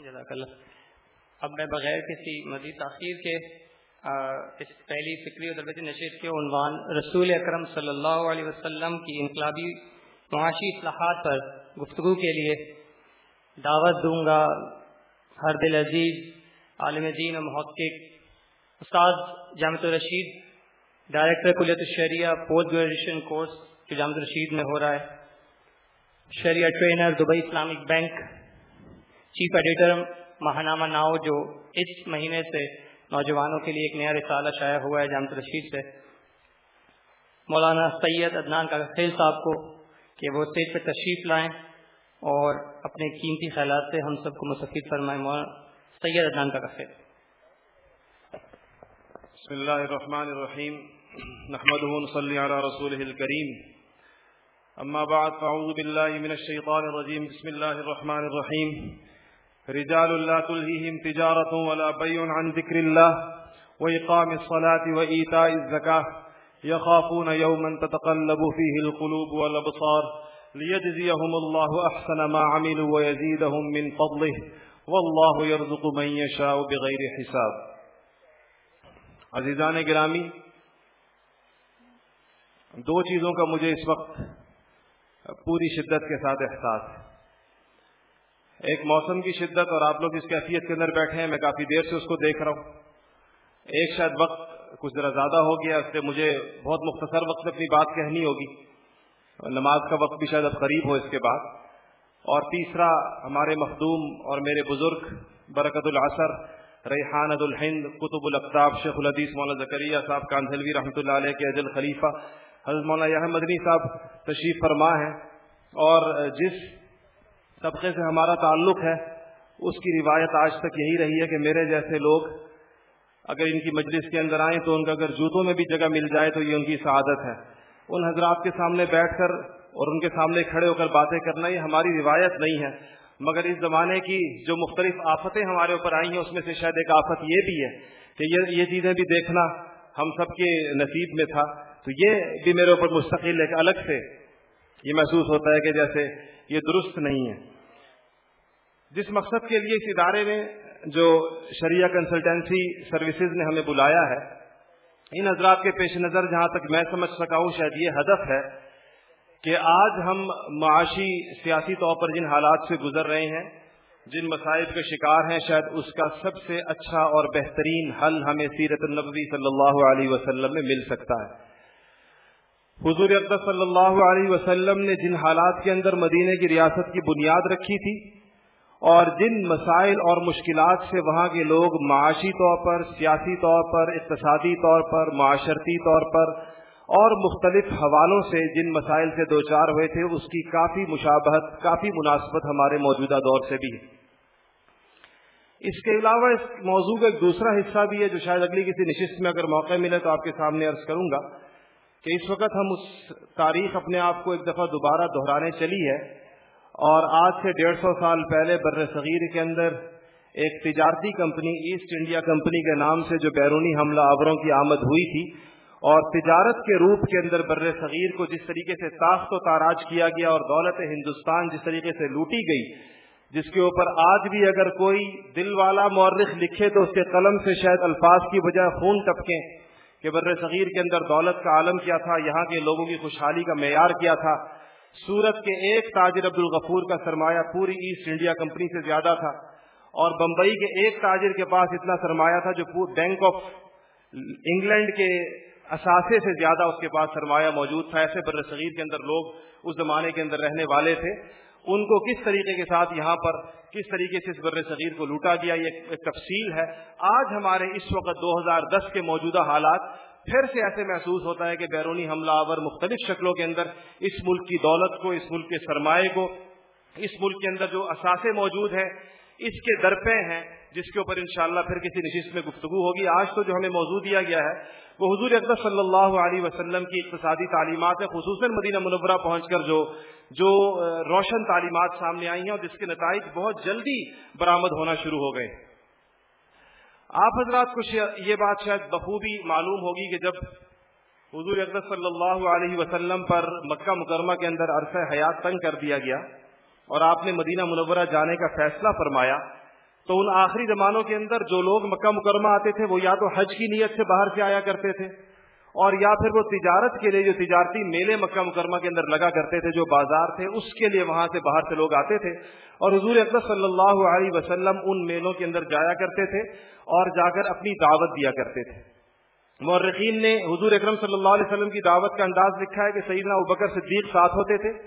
جزاک اللہ. اب میں بغیر کسی مزید تاخیر کے اس پہلی فکری و تربیتی کے عنوان رسول اکرم صلی اللہ علیہ وسلم کی انقلابی معاشی اصلاحات پر گفتگو کے لیے دعوت دوں گا. ہر دل عزیز، عالم دین و محقق استاد جامع الرشید، ڈائریکٹر کلیت الشریعہ، پوسٹ گریجویشن کورس جو جامع الرشید میں ہو رہا ہے، شریعہ trainer, Dubai Islamic bank chief editor ماہنامہ now, جو اس مہینے سے نوجوانوں کے لیے ایک نیا رسالہ شائع ہوا ہے جامع رشید سے۔ مولانا سید عدنان کا خیل صاحب کو کہ وہ اسٹیج پہ تشریف لائیں اور اپنے قیمتی خیالات سے ہم سب کو مستفید فرمائیں۔ مولانا سید عدنان کا خیل۔ بسم اللہ الرحمن الرحیم۔ نحمده صلی علی رسوله الكریم اما بعد، فاعوذ باللہ من الشیطان الرجیم۔ بسم اللہ الرحمن الرحیم۔ رجال لا تلهيهم تجارة ولا بيع عن ذكر الله وإقام الصلاة وإيتاء الزكاة يخافون يوما تتقلب فيه القلوب والأبصار ليجزيهم الله أحسن ما عملوا ويزيدهم من فضله والله يرزق من يشاء بغير حساب. عزیزان گرامی، دو چیزوں کا مجھے اس وقت پوری شدت کے ساتھ احساس ہے۔ ایک موسم کی شدت اور آپ لوگ اس کیفیت کے اندر بیٹھے ہیں، میں کافی دیر سے اس کو دیکھ رہا ہوں۔ ایک شاید وقت کچھ ذرا زیادہ ہو گیا، اس سے مجھے بہت مختصر وقت میں اپنی بات کہنی ہوگی۔ نماز کا وقت بھی شاید اب قریب ہو اس کے بعد۔ اور تیسرا، ہمارے مخدوم اور میرے بزرگ برکت العصر ریحان عد الہند، قطب القطاب شیخ الحدیث مولانا زکریہ صاحب کانزلوی رحمۃ اللہ علیہ کے اجل خلیفہ، حضرت مولانا یہ مدنی صاحب تشریف فرما ہیں۔ اور جس طبقے سے ہمارا تعلق ہے، اس کی روایت آج تک یہی رہی ہے کہ میرے جیسے لوگ اگر ان کی مجلس کے اندر آئیں تو ان کا اگر جوتوں میں بھی جگہ مل جائے تو یہ ان کی سعادت ہے۔ ان حضرات کے سامنے بیٹھ کر اور ان کے سامنے کھڑے ہو کر باتیں کرنا یہ ہماری روایت نہیں ہے۔ مگر اس زمانے کی جو مختلف آفتیں ہمارے اوپر آئی ہیں، اس میں سے شاید ایک آفت یہ بھی ہے کہ یہ یہ چیزیں بھی دیکھنا ہم سب کے نصیب میں تھا۔ تو یہ بھی میرے اوپر مستقل ایک الگ سے یہ محسوس ہوتا ہے کہ جیسے یہ درست نہیں ہے۔ جس مقصد کے لیے اس ادارے میں جو شریعہ کنسلٹینسی سروسز نے ہمیں بلایا ہے، ان حضرات کے پیش نظر جہاں تک میں سمجھ سکا ہوں، شاید یہ ہدف ہے کہ آج ہم معاشی سیاسی طور پر جن حالات سے گزر رہے ہیں، جن مسائل کے شکار ہیں، شاید اس کا سب سے اچھا اور بہترین حل ہمیں سیرت النبی صلی اللہ علیہ وسلم میں مل سکتا ہے۔ حضور اقدس صلی اللہ علیہ وسلم نے جن حالات کے اندر مدینے کی ریاست کی بنیاد رکھی تھی اور جن مسائل اور مشکلات سے وہاں کے لوگ معاشی طور پر، سیاسی طور پر، اقتصادی طور پر، معاشرتی طور پر اور مختلف حوالوں سے جن مسائل سے دو چار ہوئے تھے، اس کی کافی مشابہت، کافی مناسبت ہمارے موجودہ دور سے بھی ہے۔ اس کے علاوہ اس موضوع کا ایک دوسرا حصہ بھی ہے جو شاید اگلی کسی نشست میں اگر موقع ملے تو آپ کے سامنے عرض کروں گا۔ کہ اس وقت ہم اس تاریخ اپنے آپ کو ایک دفعہ دوبارہ دہرانے چلی ہے اور آج سے ڈیڑھ سو سال پہلے بر صغیر کے اندر ایک تجارتی کمپنی، ایسٹ انڈیا کمپنی کے نام سے جو بیرونی حملہ آوروں کی آمد ہوئی تھی اور تجارت کے روپ کے اندر بر صغیر کو جس طریقے سے ساخت و تاراج کیا گیا اور دولت ہندوستان جس طریقے سے لوٹی گئی، جس کے اوپر آج بھی اگر کوئی دل والا مورخ لکھے تو اس کے قلم سے شاید الفاظ کی بجائے خون ٹپکیں۔ کہ بر صغیر کے اندر دولت کا عالم کیا تھا، یہاں کے لوگوں کی خوشحالی کا معیار کیا تھا۔ سورت کے ایک تاجر عبد الغفور کا سرمایہ پوری ایسٹ انڈیا کمپنی سے زیادہ تھا۔ اور بمبئی کے ایک تاجر کے پاس اتنا سرمایہ تھا جو بینک آف انگلینڈ کے اثاثے سے زیادہ اس کے پاس سرمایہ موجود تھا۔ ایسے بر صغیر کے اندر لوگ اس زمانے کے اندر رہنے والے تھے۔ ان کو کس طریقے کے ساتھ یہاں پر کس طریقے سے اس بر صغیر کو لوٹا گیا، یہ ایک تفصیل ہے۔ آج ہمارے اس وقت دو ہزار دس کے موجودہ حالات پھر سے ایسے محسوس ہوتا ہے کہ بیرونی حملہ آور مختلف شکلوں کے اندر اس ملک کی دولت کو، اس ملک کے سرمایہ کو، اس ملک کے اندر جو اثاثے موجود ہیں، اس کے درپے ہیں۔ جس کے اوپر انشاءاللہ پھر کسی نشست میں گفتگو ہوگی۔ آج تو جو ہمیں موضوع دیا گیا ہے، وہ حضور اقدس صلی اللہ علیہ وسلم کی اقتصادی تعلیمات ہے خصوصاً مدینہ منورہ پہنچ کر جو جو روشن تعلیمات سامنے آئی ہیں اور جس کے نتائج بہت جلدی برآمد ہونا شروع ہو گئے۔ آپ حضرات کو یہ بات شاید بخوبی معلوم ہوگی کہ جب حضور اقدس صلی اللہ علیہ وسلم پر مکہ مکرمہ کے اندر عرصہ حیات تنگ کر دیا گیا اور آپ نے مدینہ منورہ جانے کا فیصلہ فرمایا تو ان آخری زمانوں کے اندر جو لوگ مکہ مکرمہ آتے تھے وہ یا تو حج کی نیت سے باہر سے آیا کرتے تھے اور یا پھر وہ تجارت کے لیے جو تجارتی میلے مکہ مکرمہ کے اندر لگا کرتے تھے جو بازار تھے اس کے لیے وہاں سے باہر سے لوگ آتے تھے اور حضور اکبر صلی اللہ علیہ وسلم ان میلوں کے اندر جایا کرتے تھے اور جا کر اپنی دعوت دیا کرتے تھے۔ مورخین نے حضور اکرم صلی اللہ علیہ وسلم کی دعوت کا انداز لکھا ہے کہ سیدنا ابکر صدیق ساتھ ہوتے تھے،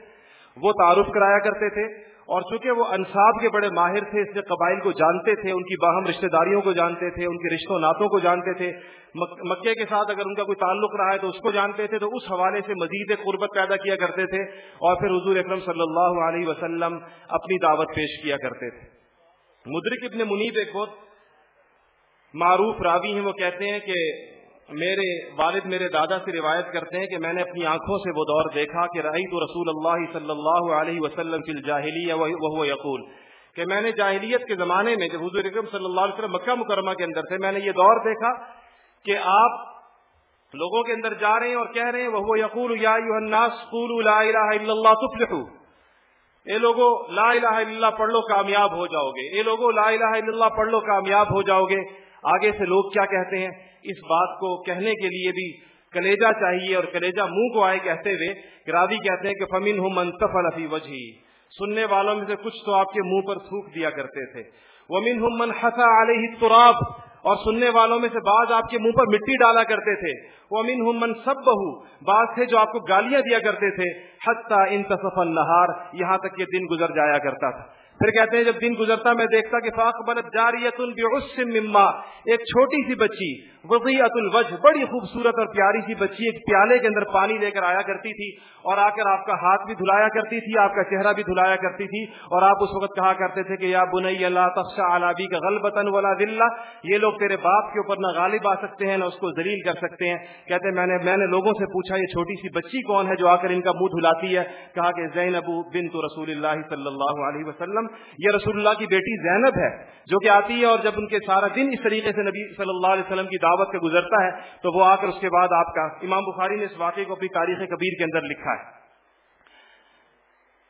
وہ تعارف کرایا کرتے تھے اور چونکہ وہ انصاب کے بڑے ماہر تھے، اس لیے قبائل کو جانتے تھے، ان کی باہم رشتہ داریوں کو جانتے تھے، ان کے رشتوں ناتوں کو جانتے تھے۔ مکے کے ساتھ اگر ان کا کوئی تعلق رہا ہے تو اس کو جانتے تھے، تو اس حوالے سے مزید قربت پیدا کیا کرتے تھے اور پھر حضور اکرم صلی اللہ علیہ وسلم اپنی دعوت پیش کیا کرتے تھے۔ مدرک ابن منیب ایک بہت معروف راوی ہیں، وہ کہتے ہیں کہ میرے والد میرے دادا سے روایت کرتے ہیں کہ میں نے اپنی آنکھوں سے وہ دور دیکھا کہ رہی تو رسول اللہ صلی اللہ علیہ وسلم کی جاہلی وہ یقول کہ میں نے جاہلیت کے زمانے میں جب حضور اکرم صلی اللہ علیہ وسلم مکہ مکرمہ کے اندر تھے، میں نے یہ دور دیکھا کہ آپ لوگوں کے اندر جا رہے ہیں اور کہہ رہے ہیں وہ یقول، یا الناس قولوا لا الہ الا اللہ تفلحو اے لوگوں لا الہ الا اللہ پڑھ لو، کامیاب ہو جاؤ گے۔ اے لوگوں لا الہ الا اللہ پڑھ لو، کامیاب ہو جاؤ گے۔ آگے سے لوگ کیا کہتے ہیں؟ اس بات کو کہنے کے لیے بھی کلیجا چاہیے اور کلیجا منہ کو آئے کہتے ہوئے گرادی کہتے ہیں کہ فمین ہوں منتفل افی وجہ سننے والوں میں سے کچھ تو آپ کے منہ پر تھوک دیا کرتے تھے۔ ومن ہوں من حسا علیہ تراب اور سننے والوں میں سے بعض آپ کے منہ پر مٹی ڈالا کرتے تھے۔ وہ امین ہوں من سب بہو بعض تھے جو آپ کو گالیاں دیا کرتے تھے۔ حتیٰ ان تصف النہار یہاں تک یہ دن گزر جایا کرتا تھا۔ پھر کہتے ہیں جب دن گزرتا میں دیکھتا کہ فاق بلت جاریت مما، ایک چھوٹی سی بچی وضیعت الوجہ، بڑی خوبصورت اور پیاری سی بچی ایک پیالے کے اندر پانی لے کر آیا کرتی تھی اور آ کر آپ کا ہاتھ بھی دھلایا کرتی تھی، آپ کا چہرہ بھی دھلایا کرتی تھی اور آپ اس وقت کہا کرتے تھے کہ یا بنئی اللہ تفشا علابی کا غلبتن ولا دلہ یہ لوگ تیرے باپ کے اوپر نہ غالب آ سکتے ہیں، نہ اس کو ذلیل کر سکتے ہیں۔ کہتے ہیں، میں نے میں نے لوگوں سے پوچھا، یہ چھوٹی سی بچی کون ہے جو آ کر ان کا منہ دھلاتی ہے؟ کہا کہ زین ابو بن تو رسول اللہ صلی اللہ علیہ وسلم۔ یہ رسول اللہ کی بیٹی زینب ہے، جو کہ آتی ہے اور جب ان کے سارا دن اس طریقے سے نبی صلی اللہ علیہ وسلم کی دعوت دعوت کا گزرتا ہے، تو وہ آ کر اس کے بعد آپ کا امام بخاری نے اس واقعے کو اپنی تاریخ کبیر کے اندر لکھا ہے۔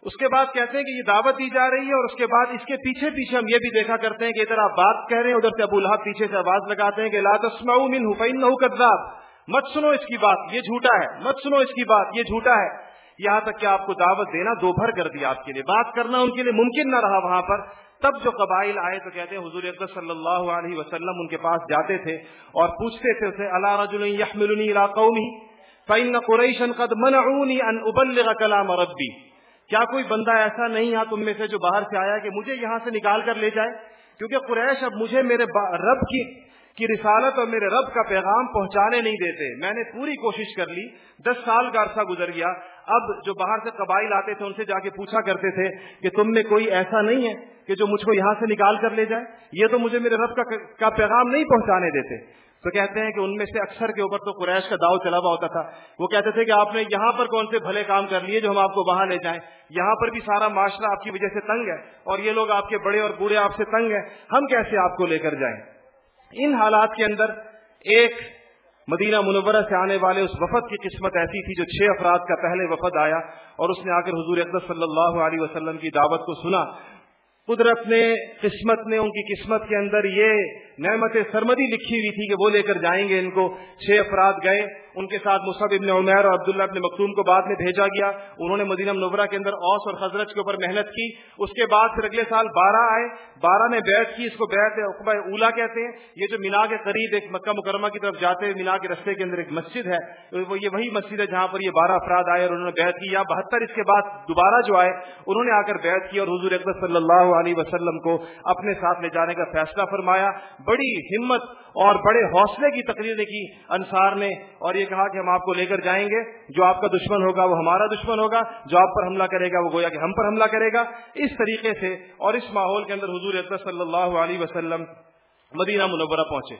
اس کے بعد کہتے ہیں کہ یہ دعوت دی جا رہی ہے اور اس کے بعد اس کے پیچھے پیچھے ہم یہ بھی دیکھا کرتے ہیں کہ ادھر آپ بات کہہ رہے ہیں، ادھر سے ابو الحب پیچھے سے آواز لگاتے ہیں کہ لا تسمعوا منه فانه كذاب مت سنو اس کی بات، یہ جھوٹا ہے۔ مت سنو اس کی بات، یہ جھوٹا ہے۔ یہاں تک کہ آپ کو دعوت دینا دو بھر کر دیا آپ کے لیے۔ بات کرنا ان کے لیے ممکن نہ رہا وہاں پر۔ تب جو قبائل آئے تو کہتے ہیں، حضور اکبر صلی اللہ علیہ وسلم ان کے پاس جاتے تھے اور پوچھتے تھے اسے اللہ رجل يحملني الى قومي فان قريشا قد منعوني ان ابلغ كلام ربي کیا کوئی بندہ ایسا نہیں یہاں تم میں سے جو باہر سے آیا کہ مجھے یہاں سے نکال کر لے جائے؟ کیونکہ قریش اب مجھے میرے رب کی کی رسالت اور میرے رب کا پیغام پہنچانے نہیں دیتے۔ میں نے پوری کوشش کر لی، دس سال کا عرصہ گزر گیا۔ اب جو باہر سے قبائل آتے تھے، ان سے جا کے پوچھا کرتے تھے کہ تم میں کوئی ایسا نہیں ہے کہ جو مجھ کو یہاں سے نکال کر لے جائے؟ یہ تو مجھے میرے رب کا پیغام نہیں پہنچانے دیتے۔ تو کہتے ہیں کہ ان میں سے اکثر کے اوپر تو قریش کا داؤ چلا ہوا ہوتا تھا۔ وہ کہتے تھے کہ آپ نے یہاں پر کون سے بھلے کام کر لیے جو ہم آپ کو وہاں لے جائیں؟ یہاں پر بھی سارا معاشرہ آپ کی وجہ سے تنگ ہے اور یہ لوگ آپ کے بڑے اور بوڑھے آپ سے تنگ ہیں۔ ہم کیسے آپ کو لے کر جائیں؟ ان حالات کے اندر ایک مدینہ منورہ سے آنے والے اس وفد کی قسمت ایسی تھی جو چھ افراد کا پہلے وفد آیا اور اس نے آ کر حضور اقدس صلی اللہ علیہ وسلم کی دعوت کو سنا۔ قدرت نے، قسمت نے ان کی قسمت کے اندر یہ نعمت سرمدی لکھی ہوئی تھی کہ وہ لے کر جائیں گے ان کو۔ چھ افراد گئے۔ ان کے ساتھ مصحب ابن عمیر اور عبداللہ ابن مختوم کو بعد میں بھیجا گیا۔ انہوں نے مدینہ منورہ کے اندر اوس اور خزرت کے اوپر محنت کی۔ اس کے بعد پھر اگلے سال بارہ آئے۔ بارہ نے بیٹھ کی، اس کو بیٹھ اقبا اولا کہتے ہیں۔ یہ جو مینا کے قریب ایک مکہ مکرمہ کی طرف جاتے ہوئے مینا کے رستے کے اندر ایک مسجد ہے، وہ یہ وہی مسجد ہے جہاں پر یہ بارہ افراد آئے اور انہوں نے بیٹھ کی۔ یا بہتر اس کے بعد دوبارہ جو آئے، انہوں نے آ کر بیٹھ کی اور حضور اقبال صلی اللہ علیہ وسلم کو اپنے ساتھ لے جانے کا فیصلہ فرمایا۔ بڑی ہمت اور بڑے حوصلے کی تقریر کی انصار نے اور یہ یہ کہا کہ ہم آپ کو لے کر جائیں گے، جو آپ کا دشمن ہوگا وہ ہمارا دشمن ہوگا، جو آپ پر حملہ کرے گا وہ گویا کہ ہم پر حملہ کرے گا۔ اس طریقے سے اور اس ماحول کے اندر حضور صلی اللہ علیہ وسلم مدینہ منورہ پہنچے۔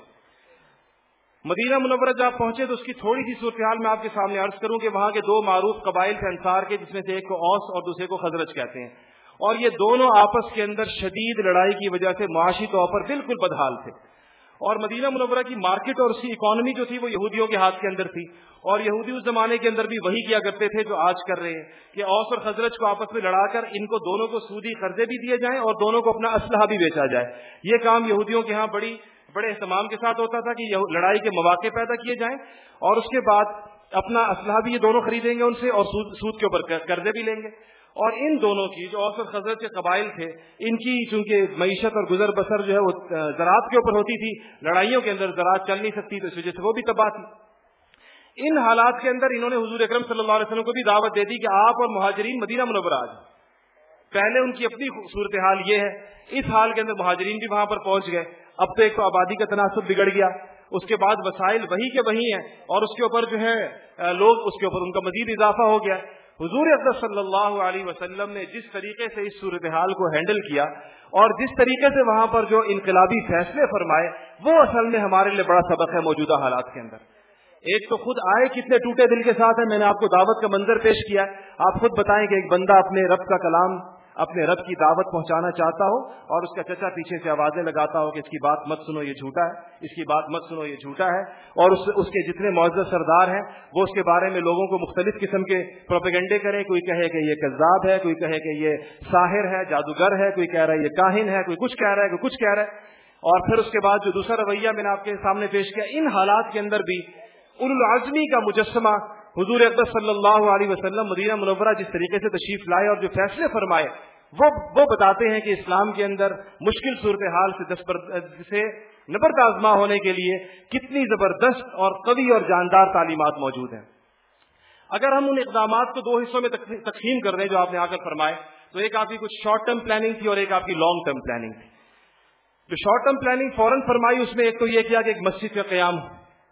مدینہ منورہ جب پہنچے تو اس کی تھوڑی سی صورتحال میں آپ کے سامنے عرض کروں کہ وہاں کے دو معروف قبائل تھے، انصار کے، جس میں سے ایک کو اوس اور دوسرے کو خزرج کہتے ہیں۔ اور یہ دونوں آپس کے اندر شدید لڑائی کی وجہ سے معاشی طور پر بالکل بدحال تھے۔ اور مدینہ منورہ کی مارکیٹ اور اس کی اکانومی جو تھی وہ یہودیوں کے ہاتھ کے اندر تھی۔ اور یہودی اس زمانے کے اندر بھی وہی کیا کرتے تھے جو آج کر رہے ہیں کہ اوس اور خزرج کو آپس میں لڑا کر ان کو دونوں کو سودی قرضے بھی دیے جائیں اور دونوں کو اپنا اسلحہ بھی بیچا جائے۔ یہ کام یہودیوں کے ہاں بڑی، بڑے اہتمام کے ساتھ ہوتا تھا کہ لڑائی کے مواقع پیدا کیے جائیں اور اس کے بعد اپنا اسلحہ بھی یہ دونوں خریدیں گے ان سے اور سود کے اوپر قرضے بھی لیں گے۔ اور ان دونوں کی جو اوسط خزرت کے قبائل تھے، ان کی چونکہ معیشت اور گزر بسر جو ہے وہ زراعت کے اوپر ہوتی تھی، لڑائیوں کے اندر زراعت چل نہیں سکتی، تو اس وجہ سے وہ بھی تباہ تھی۔ ان حالات کے اندر انہوں نے حضور اکرم صلی اللہ علیہ وسلم کو بھی دعوت دے دی کہ آپ اور مہاجرین مدینہ منور آج پہلے ان کی اپنی صورتحال یہ ہے، اس حال کے اندر مہاجرین بھی وہاں پر پہنچ گئے۔ اب تو ایک تو آبادی کا تناسب بگڑ گیا، اس کے بعد وسائل وہی کے وہی ہیں اور اس کے اوپر جو ہے لوگ، اس کے اوپر ان کا مزید اضافہ ہو گیا۔ حضور اقدس صلی اللہ علیہ وسلم نے جس طریقے سے اس صورتحال کو ہینڈل کیا اور جس طریقے سے وہاں پر جو انقلابی فیصلے فرمائے، وہ اصل میں ہمارے لیے بڑا سبق ہے موجودہ حالات کے اندر۔ ایک تو خود آئے کتنے ٹوٹے دل کے ساتھ ہے میں نے آپ کو دعوت کا منظر پیش کیا۔ آپ خود بتائیں کہ ایک بندہ اپنے رب کا کلام اپنے رب کی دعوت پہنچانا چاہتا ہو اور اس کا چچا پیچھے سے آوازیں لگاتا ہو کہ اس کی بات مت سنو، یہ جھوٹا ہے۔ اس کی بات مت سنو، یہ جھوٹا ہے۔ اور اس اس کے جتنے معزز سردار ہیں، وہ اس کے بارے میں لوگوں کو مختلف قسم کے پروپیگنڈے کریں۔ کوئی کہے کہ یہ کذاب ہے، کوئی کہے کہ یہ ساحر ہے، جادوگر ہے، کوئی کہہ رہا ہے یہ کاہن ہے، کوئی کچھ کہہ رہا ہے، کوئی کچھ کہہ رہا ہے۔ اور پھر اس کے بعد جو دوسرا رویہ میں نے آپ کے سامنے پیش کیا، ان حالات کے اندر بھی العظمی کا مجسمہ حضور اقدس صلی اللہ علیہ وسلم مدینہ منورہ جس طریقے سے تشریف لائے اور جو فیصلے فرمائے، وہ وہ بتاتے ہیں کہ اسلام کے اندر مشکل صورتحال سے سے نبرد آزما ہونے کے لیے کتنی زبردست اور قوی اور جاندار تعلیمات موجود ہیں۔ اگر ہم ان اقدامات کو دو حصوں میں تقسیم کر دیں جو آپ نے آ کر فرمائے، تو ایک آپ کی کچھ شارٹ ٹرم پلاننگ تھی اور ایک آپ کی لانگ ٹرم پلاننگ تھی۔ جو شارٹ ٹرم پلاننگ فوراً فرمائی، اس میں ایک تو یہ کیا کہ ایک مسجد کا قیام،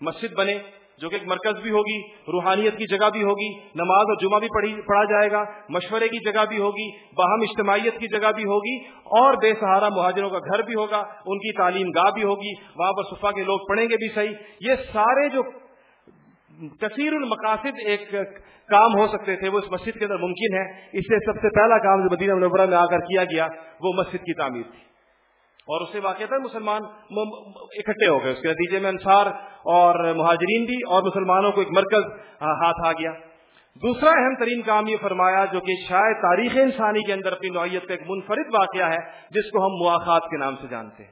مسجد بنے۔ جو کہ ایک مرکز بھی ہوگی، روحانیت کی جگہ بھی ہوگی، نماز اور جمعہ بھی پڑھا جائے گا، مشورے کی جگہ بھی ہوگی، باہم اجتماعیت کی جگہ بھی ہوگی، اور بے سہارا مہاجروں کا گھر بھی ہوگا، ان کی تعلیم گاہ بھی ہوگی، وہاں پر صفا کے لوگ پڑھیں گے بھی صحیح۔ یہ سارے جو کثیر المقاصد ایک کام ہو سکتے تھے، وہ اس مسجد کے اندر ممکن ہے۔ اس سے سب سے پہلا کام جو مدینہ منورہ میں آ کر کیا گیا، وہ مسجد کی تعمیر تھی۔ اور اس سے واقع مسلمان اکٹھے ہو گئے۔ اس کے نتیجے میں انصار اور مہاجرین بھی اور مسلمانوں کو ایک مرکز ہاتھ آ گیا۔ دوسرا اہم ترین کام یہ فرمایا جو کہ شاید تاریخ انسانی کے اندر اپنی نوعیت کا ایک منفرد واقعہ ہے، جس کو ہم مواقعات کے نام سے جانتے ہیں۔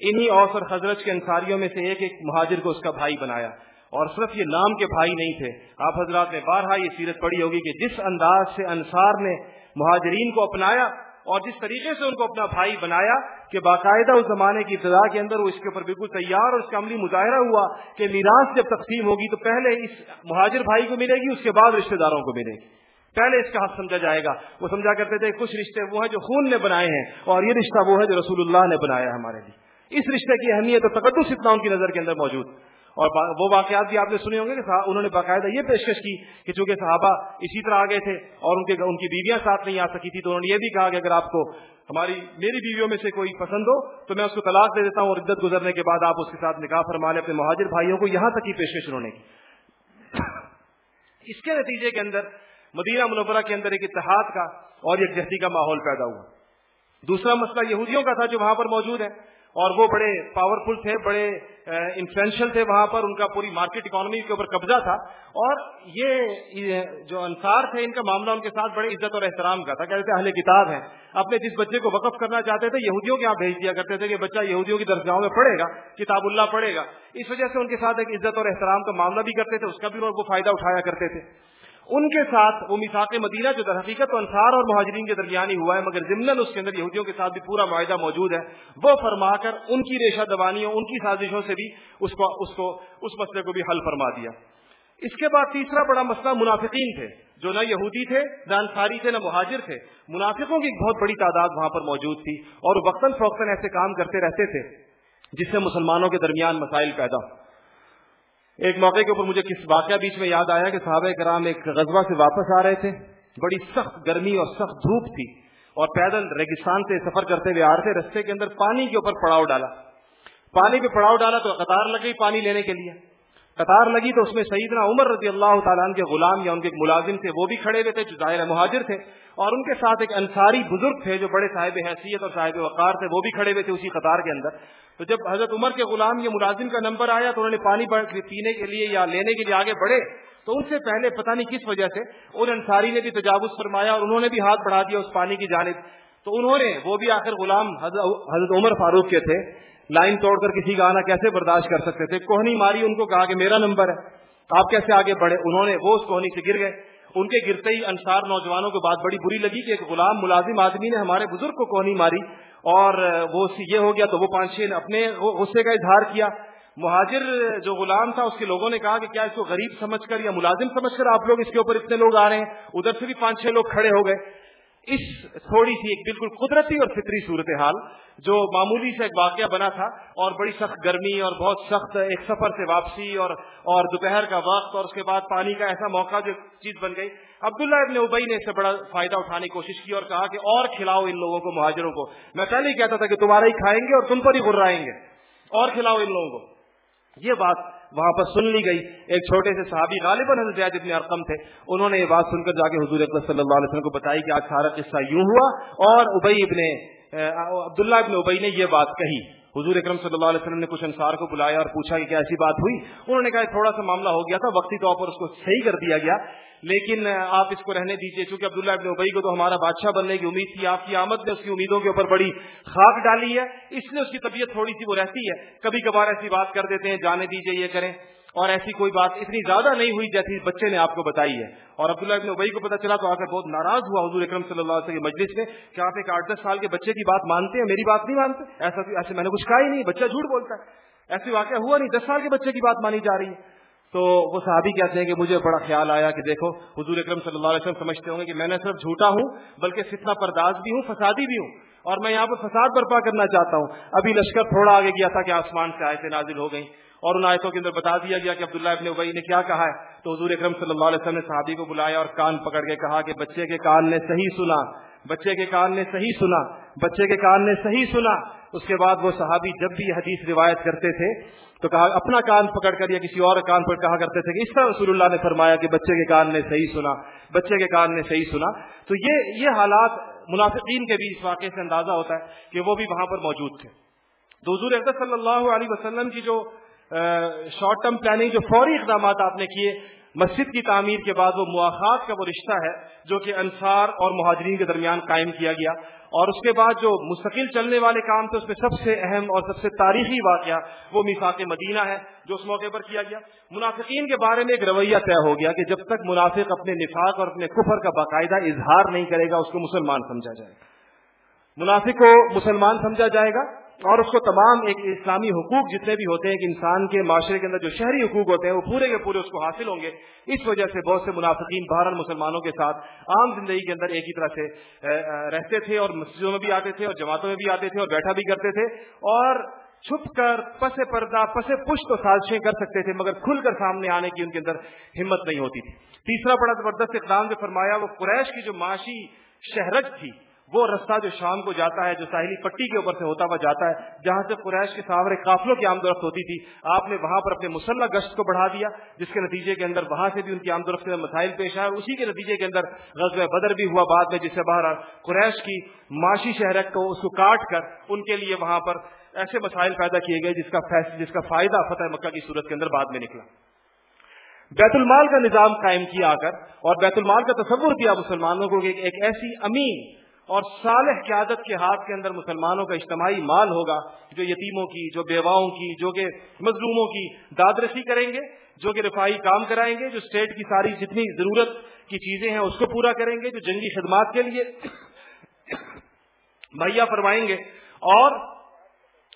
انہی اوسر حضرت کے انصاریوں میں سے ایک ایک مہاجر کو اس کا بھائی بنایا۔ اور صرف یہ نام کے بھائی نہیں تھے۔ آپ حضرات نے بارہا یہ سیرت پڑی ہوگی کہ جس انداز سے انصار نے مہاجرین کو اپنایا اور جس طریقے سے ان کو اپنا بھائی بنایا کہ باقاعدہ اس زمانے کی ابتدا کے اندر وہ اس کے اوپر بالکل تیار اور اس کا عملی مظاہرہ ہوا کہ میراث جب تقسیم ہوگی تو پہلے اس مہاجر بھائی کو ملے گی، اس کے بعد رشتہ داروں کو ملے گی۔ پہلے اس کا حق سمجھا جائے گا۔ وہ سمجھا کرتے تھے، کچھ رشتے وہ ہیں جو خون نے بنائے ہیں اور یہ رشتہ وہ ہے جو رسول اللہ نے بنایا ہمارے لیے۔ اس رشتے کی اہمیت اور تقدس اتنا ان کی نظر کے اندر موجود۔ اور وہ واقعات بھی آپ نے سنے ہوں گے کہ انہوں نے باقاعدہ یہ پیشکش کی کہ چونکہ صحابہ اسی طرح آ گئے تھے اور ان کے ان کی بیویاں ساتھ نہیں آ سکی تھی، تو انہوں نے یہ بھی کہا کہ اگر آپ کو ہماری، میری بیویوں میں سے کوئی پسند ہو تو میں اس کو طلاق دے دیتا ہوں اور عدت گزرنے کے بعد آپ اس کے ساتھ نکاح فرما لیں، اپنے مہاجر بھائیوں کو یہاں تک کی پیشکش انہوں نے کی۔ اس کے نتیجے کے اندر مدینہ منورہ کے اندر ایک اتحاد کا اور ایک جہدی کا ماحول پیدا ہوا۔ دوسرا مسئلہ یہودیوں کا تھا جو وہاں پر موجود ہے۔ اور وہ بڑے پاورفل تھے، بڑے انفلوئنشل تھے وہاں پر، ان کا پوری مارکیٹ اکانومی کے اوپر قبضہ تھا۔ اور یہ جو انصار تھے، ان کا معاملہ ان کے ساتھ بڑے عزت اور احترام کا تھا۔ کہتے اہل کتاب ہیں۔ اپنے جس بچے کو وقف کرنا چاہتے تھے، یہودیوں کے یہاں بھیج دیا کرتے تھے کہ بچہ یہودیوں کی درجاؤں میں پڑھے گا، کتاب اللہ پڑھے گا۔ اس وجہ سے ان کے ساتھ ایک عزت اور احترام کا معاملہ بھی کرتے تھے، اس کا بھی وہ فائدہ اٹھایا کرتے تھے۔ ان کے ساتھ وہ مساق مدینہ جو در حقیقت انصار اور مہاجرین کے درمیان ہی ہوا ہے، مگر ضمن اس کے اندر یہودیوں کے ساتھ بھی پورا معاہدہ موجود ہے۔ وہ فرما کر ان کی ریشہ دوانیوں ان کی سازشوں سے بھی اس کو اس کو، اس مسئلے کو بھی حل فرما دیا۔ اس کے بعد تیسرا بڑا مسئلہ منافقین تھے، جو نہ یہودی تھے، نہ انصاری تھے، نہ مہاجر تھے۔ منافقوں کی ایک بہت بڑی تعداد وہاں پر موجود تھی اور وقتاً فوقتاً ایسے کام کرتے رہتے تھے، جس سے مسلمانوں کے درمیان مسائل پیدا ہو۔ ایک موقع کے اوپر مجھے کس واقعہ بیچ میں یاد آیا کہ صحابہ کرام ایک غزبہ سے واپس آ رہے تھے۔ بڑی سخت گرمی اور سخت دھوپ تھی اور پیدل ریگستان سے سفر کرتے ہوئے آ رہے تھے۔ رستے کے اندر پانی کے اوپر پڑاؤ ڈالا۔ پانی پہ پڑاؤ ڈالا تو قطار لگ گئی پانی لینے کے لیے۔ قطار لگی تو اس میں سیدنا عمر رضی اللہ تعالیٰ کے غلام یا ان کے ملازم تھے، وہ بھی کھڑے ہوئے تھے جو ظاہر مہاجر تھے۔ اور ان کے ساتھ ایک انصاری بزرگ تھے جو بڑے صاحب حیثیت اور صاحب وقار تھے، وہ بھی کھڑے ہوئے تھے اسی قطار کے اندر۔ تو جب حضرت عمر کے غلام یا ملازم کا نمبر آیا تو انہوں نے پانی پینے کے لیے یا لینے کے لیے آگے بڑھے تو ان سے پہلے پتہ نہیں کس وجہ سے ان انصاری نے بھی تجاوز فرمایا اور انہوں نے بھی ہاتھ بڑھا دیا اس پانی کی جانب۔ تو انہوں نے وہ بھی آخر غلام حضرت عمر فاروق کے تھے۔ لائن توڑ کر کسی کا آنا کیسے برداشت کر سکتے تھے؟ کوہنی ماری ان کو کہا کہ میرا نمبر ہے۔ آپ کیسے آگے بڑھے؟ انہوں نے وہ اس کوہنی سے گر گئے۔ ان کے گرتے ہی انصار نوجوانوں کو بات بڑی بری لگی کہ ایک غلام ملازم آدمی نے ہمارے بزرگ کو کوہنی ماری۔ اور وہ یہ ہو گیا تو وہ پانچ چھ نے اپنے غصے کا اظہار کیا۔ مہاجر، جو غلام تھا، اس کے لوگوں نے کہا کہ کیا اس کو غریب سمجھ کر یا ملازم سمجھ کر آپ لوگ اس کے اوپر اتنے لوگ آ رہے ہیں؟ ادھر سے بھی پانچ چھ لوگ کھڑے ہو گئے۔ اس تھوڑی سی ایک بالکل قدرتی اور فطری صورتحال جو معمولی سے ایک واقعہ بنا تھا اور بڑی سخت گرمی اور بہت سخت ایک سفر سے واپسی اور اور دوپہر کا وقت اور اس کے بعد پانی کا ایسا موقع جو چیز بن گئی۔ عبداللہ ابن ابئی نے اس سے بڑا فائدہ اٹھانے کی کوشش کی اور کہا کہ اور کھلاؤ ان لوگوں کو، مہاجروں کو۔ میں پہلے ہی کہتا تھا کہ تمہارا ہی کھائیں گے اور تم پر ہی گرائیں گے۔ اور کھلاؤ ان لوگوں کو۔ یہ بات وہاں پر سن لی گئی۔ ایک چھوٹے سے صحابی غالباً زیاد ابن ارقم تھے۔ انہوں نے یہ بات سن کر جا کے حضور اکبر صلی اللہ علیہ وسلم کو بتائی کہ آج سارا قصہ یوں ہوا اور ابئی ابن عبداللہ ابن ابئی نے یہ بات کہی۔ حضور اکرم صلی اللہ علیہ وسلم نے کچھ انصار کو بلایا اور پوچھا کہ کیا ایسی بات ہوئی؟ انہوں نے کہا تھوڑا سا معاملہ ہو گیا تھا، وقتی طور پر اس کو صحیح کر دیا گیا، لیکن آپ اس کو رہنے دیجیے چونکہ عبداللہ ابن ابئی کو تو ہمارا بادشاہ بننے کی امید تھی، آپ کی آمد نے اس کی امیدوں کے اوپر بڑی خاک ڈالی ہے، اس لیے اس کی طبیعت تھوڑی سی وہ رہتی ہے، کبھی کبھار ایسی بات کر دیتے ہیں، جانے دیجیے یہ کریں۔ اور ایسی کوئی بات اتنی زیادہ نہیں ہوئی جیسی بچے نے آپ کو بتائی ہے۔ اور عبداللہ ابن ابئی کو پتا چلا تو آ کر بہت ناراض ہوا حضور اکرم صلی اللہ علیہ وسلم مجلس میں کہ آپ ایک آٹھ دس سال کے بچے کی بات مانتے ہیں، میری بات نہیں مانتے۔ ایسا ایسے میں نے کچھ کہا ہی نہیں، بچہ جھوٹ بولتا ہے۔ ایسے واقعہ ہوا نہیں، دس سال کے بچے کی بات مانی جا رہی ہے۔ تو وہ صحابی کہتے ہیں کہ مجھے بڑا خیال آیا کہ دیکھو، حضور اکرم صلی اللہ علیہ وسلم سمجھتے ہوں گے کہ میں نے صرف جھوٹا ہوں، بلکہ فتنہ پرداز بھی ہوں، فسادی بھی ہوں۔ اور میں یہاں پر فساد برپا کرنا چاہتا ہوں۔ ابھی لشکر تھوڑا آگے گیا تھا کہ آسمان سے آئے تھے نازل ہو گئی اور ان آیتوں کے اندر بتا دیا گیا کہ عبداللہ ابن ابئی نے کیا کہا ہے۔ تو حضور اکرم صلی اللہ علیہ وسلم نے صحابی کو بلایا اور کان پکڑ کے کہا کہ بچے کے کان نے صحیح سنا۔ بچے کے کان نے صحیح سنا۔ بچے کے کان نے صحیح سنا۔ اس کے بعد وہ صحابی جب بھی حدیث روایت کرتے تھے تو کہا، اپنا کان پکڑ کر یا کسی اور کان پر کہا کرتے تھے کہ اس طرح رسول اللہ نے فرمایا کہ بچے کے کان نے صحیح سنا۔ بچے کے کان نے صحیح سنا۔ تو یہ یہ حالات منافقین کے بھی اس واقعے سے اندازہ ہوتا ہے کہ وہ بھی وہاں پر موجود تھے۔ تو حضور صلی اللہ علیہ وسلم کی جو شارٹ ٹرم پلاننگ جو فوری اقدامات آپ نے کیے مسجد کی تعمیر کے بعد وہ مواقع کا وہ رشتہ ہے جو کہ انصار اور مہاجرین کے درمیان قائم کیا گیا اور اس کے بعد جو مستقل چلنے والے کام تھے، اس میں سب سے اہم اور سب سے تاریخی واقعہ وہ میساک مدینہ ہے جو اس موقع پر کیا گیا۔ منافقین کے بارے میں ایک رویہ طے ہو گیا کہ جب تک منافق اپنے نفاق اور اپنے کفر کا باقاعدہ اظہار نہیں کرے گا، اس کو مسلمان سمجھا جائے گا۔ منافق کو مسلمان سمجھا جائے گا اور اس کو تمام ایک اسلامی حقوق جتنے بھی ہوتے ہیں کہ انسان کے معاشرے کے اندر جو شہری حقوق ہوتے ہیں وہ پورے کے پورے اس کو حاصل ہوں گے، اس وجہ سے بہت سے منافقین بہرحال مسلمانوں کے ساتھ عام زندگی کے اندر ایک ہی طرح سے رہتے تھے اور مسجدوں میں بھی آتے تھے اور جماعتوں میں بھی آتے تھے اور بیٹھا بھی کرتے تھے اور چھپ کر پس پردہ، پس پش تو سازشیں کر سکتے تھے، مگر کھل کر سامنے آنے کی ان کے اندر ہمت نہیں ہوتی تھی۔ تیسرا بڑا زبردست اقدام جو فرمایا وہ قریش کی جو معاشی شہرت تھی وہ رستہ جو شام کو جاتا ہے، جو ساحلی پٹی کے اوپر سے ہوتا ہوا جاتا ہے، جہاں سے قریش کے سامنے قافلوں کی آمد رفت ہوتی تھی۔ آپ نے وہاں پر اپنے مسلح گشت کو بڑھا دیا، جس کے نتیجے کے اندر وہاں سے بھی ان کی آمد رفت کے مسائل پیش آئے اسی کے نتیجے کے اندر غزب بدر بھی ہوا بعد میں، جس سے باہر قریش کی معاشی شہرت کو اس کو کاٹ کر ان کے لیے وہاں پر ایسے مسائل پیدا کیے گئے، جس کا جس کا فائدہ فتح مکہ کی صورت کے اندر بعد میں نکلا۔ بیت المال کا نظام قائم کیا آ کر، اور بیت المال کا تصور دیا مسلمانوں کو کہ ایک ایسی امین اور صالح قیادت کے ہاتھ کے اندر مسلمانوں کا اجتماعی مال ہوگا جو یتیموں کی، جو بیواؤں کی، جو کہ مظلوموں کی دادرسی کریں گے، جو کہ رفائی کام کرائیں گے، جو اسٹیٹ کی ساری جتنی ضرورت کی چیزیں ہیں اس کو پورا کریں گے، جو جنگی خدمات کے لیے مہیا فرمائیں گے اور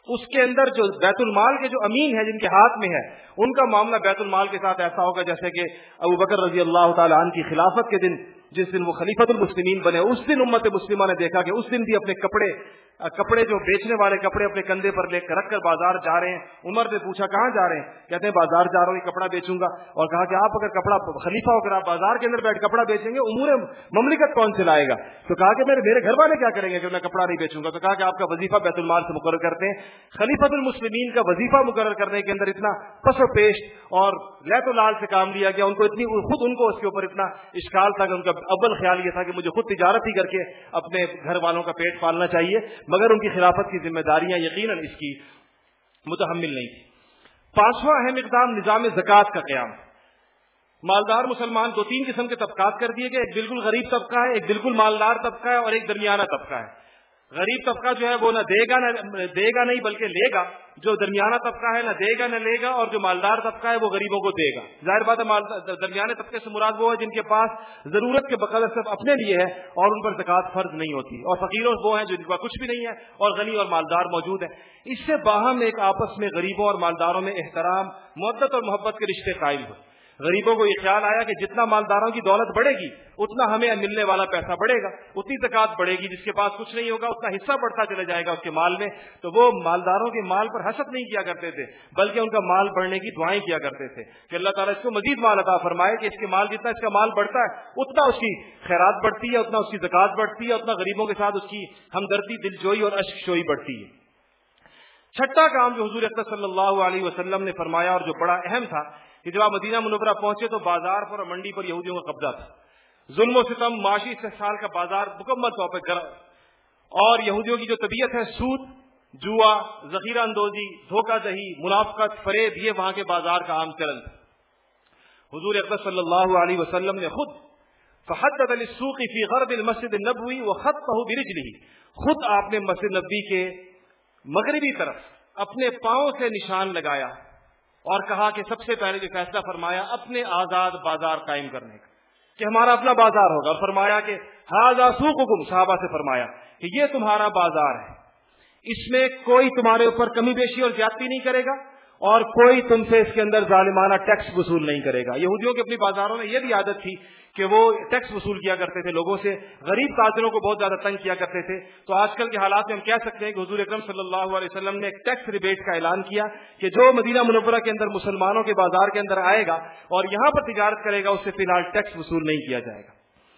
اس کے اندر جو بیت المال کے جو امین ہے جن کے ہاتھ میں ہے، ان کا معاملہ بیت المال کے ساتھ ایسا ہوگا جیسے کہ ابو بکر رضی اللہ تعالیٰ عنہ کی خلافت کے دن جس دن وہ خلیفت المسلمین بنے، اس دن امت مسلمہ نے دیکھا کہ اس دن بھی اپنے کپڑے کپڑے جو بیچنے والے کپڑے اپنے کندھے پر لے کر رکھ کر بازار جا رہے ہیں۔ عمر نے پوچھا، کہاں جا رہے ہیں؟ کہتے ہیں، بازار جا رہا ہوں، یہ کپڑا بیچوں گا۔ اور کہا کہ آپ اگر کپڑا، خلیفہ ہو کر آپ بازار کے اندر بیٹھ کپڑا بیچیں گے، امور مملکت کون سے لائے گا؟ تو کہا کہ میرے میرے گھر والے کیا کریں گے کہ میں کپڑا نہیں بیچوں گا؟ تو کہا کہ آپ کا وظیفہ بیت المال سے مقرر کرتے ہیں۔ خلیفت المسلمین کا وظیفہ مقرر کرنے کے اندر اتنا پس و پیش اور لیت و لال سے کام لیا گیا، ان کو اتنی، خود ان کو اس کے اوپر اتنا اشکال تھا کہ ان کا اول خیال یہ تھا کہ مجھے خود تجارت ہی کر کے اپنے گھر والوں کا پیٹ پالنا چاہیے، مگر ان کی خلافت کی ذمہ داریاں یقیناً اس کی متحمل نہیں تھی پانچواں اہم اقدام نظام زکوٰۃ کا قیام۔ مالدار مسلمان دو تین قسم کے طبقات کر دیے گئے، ایک بالکل غریب طبقہ ہے، ایک بالکل مالدار طبقہ ہے اور ایک درمیانہ طبقہ ہے۔ غریب طبقہ جو ہے وہ نہ دے گا نہ دے گا نہیں بلکہ لے گا۔ جو درمیانہ طبقہ ہے نہ دے گا نہ لے گا اور جو مالدار طبقہ ہے وہ غریبوں کو دے گا۔ ظاہر بات ہے درمیانے طبقے سے مراد وہ ہے جن کے پاس ضرورت کے بقدر صرف اپنے لیے ہے اور ان پر زکوٰۃ فرض نہیں ہوتی۔ اور فقیروں وہ ہیں جن کا کچھ بھی نہیں ہے اور غنی اور مالدار موجود ہیں۔ اس سے باہم ایک آپس میں غریبوں اور مالداروں میں احترام، محبت اور محبت کے رشتے قائم ہوئے۔ غریبوں کو یہ خیال آیا کہ جتنا مالداروں کی دولت بڑھے گی، اتنا ہمیں ملنے والا پیسہ بڑھے گا۔ اتنی زکات بڑھے گی جس کے پاس کچھ نہیں ہوگا، اتنا حصہ بڑھتا چلا جائے گا اس کے مال میں۔ تو وہ مالداروں کے مال پر حسد نہیں کیا کرتے تھے، بلکہ ان کا مال بڑھنے کی دعائیں کیا کرتے تھے۔ کہ اللہ تعالیٰ اس کو مزید مال عطا فرمائے کہ اس کے مال جتنا اس کا مال بڑھتا ہے، اتنا اس کی خیرات بڑھتی ہے، اتنا اس کی زکات بڑھتی ہے، اتنا غریبوں کے ساتھ اس کی ہمدردی دل جوئی اور اشک شوئی بڑھتی ہے۔ چھٹا کام جو حضور اختر صلی اللہ علیہ وسلم نے فرمایا اور جو بڑا اہم تھا کہ جب آپ مدینہ منورہ پہنچے تو بازار پر اور منڈی پر یہودیوں کا قبضہ تھا۔ ظلم و ستم، معاشی استحصال کا بازار مکمل طور پر گرم اور یہودیوں کی جو طبیعت ہے، سود، جوا، ذخیرہ اندوزی، دھوکہ دہی، منافقت، فریب، یہ وہاں کے بازار کا عام چلن تھا۔ حضور اکبر صلی اللہ علیہ وسلم نے خود فحد فی غرب المسجد النبوی و خط بہو برجلی خود آپ نے مسجد نبی کے مغربی طرف اپنے پاؤں سے نشان لگایا۔ اور کہا کہ سب سے پہلے جو فیصلہ فرمایا، اپنے آزاد بازار قائم کرنے کا، کہ ہمارا اپنا بازار ہوگا۔ اور فرمایا کہ ہاضا سوکم صحابہ سے فرمایا کہ یہ تمہارا بازار ہے۔ اس میں کوئی تمہارے اوپر کمی بیشی اور زیادتی نہیں کرے گا۔ اور کوئی تم سے اس کے اندر ظالمانہ ٹیکس وصول نہیں کرے گا۔ یہودیوں کی اپنی بازاروں میں یہ بھی عادت تھی کہ وہ ٹیکس وصول کیا کرتے تھے لوگوں سے، غریب تاجروں کو بہت زیادہ تنگ کیا کرتے تھے۔ تو آج کل کے حالات میں ہم کہہ سکتے ہیں کہ حضور اکرم صلی اللہ علیہ وسلم نے ایک ٹیکس ریبیٹ کا اعلان کیا کہ جو مدینہ منورہ کے اندر مسلمانوں کے بازار کے اندر آئے گا اور یہاں پر تجارت کرے گا، اس سے فی الحال ٹیکس وصول نہیں کیا جائے گا۔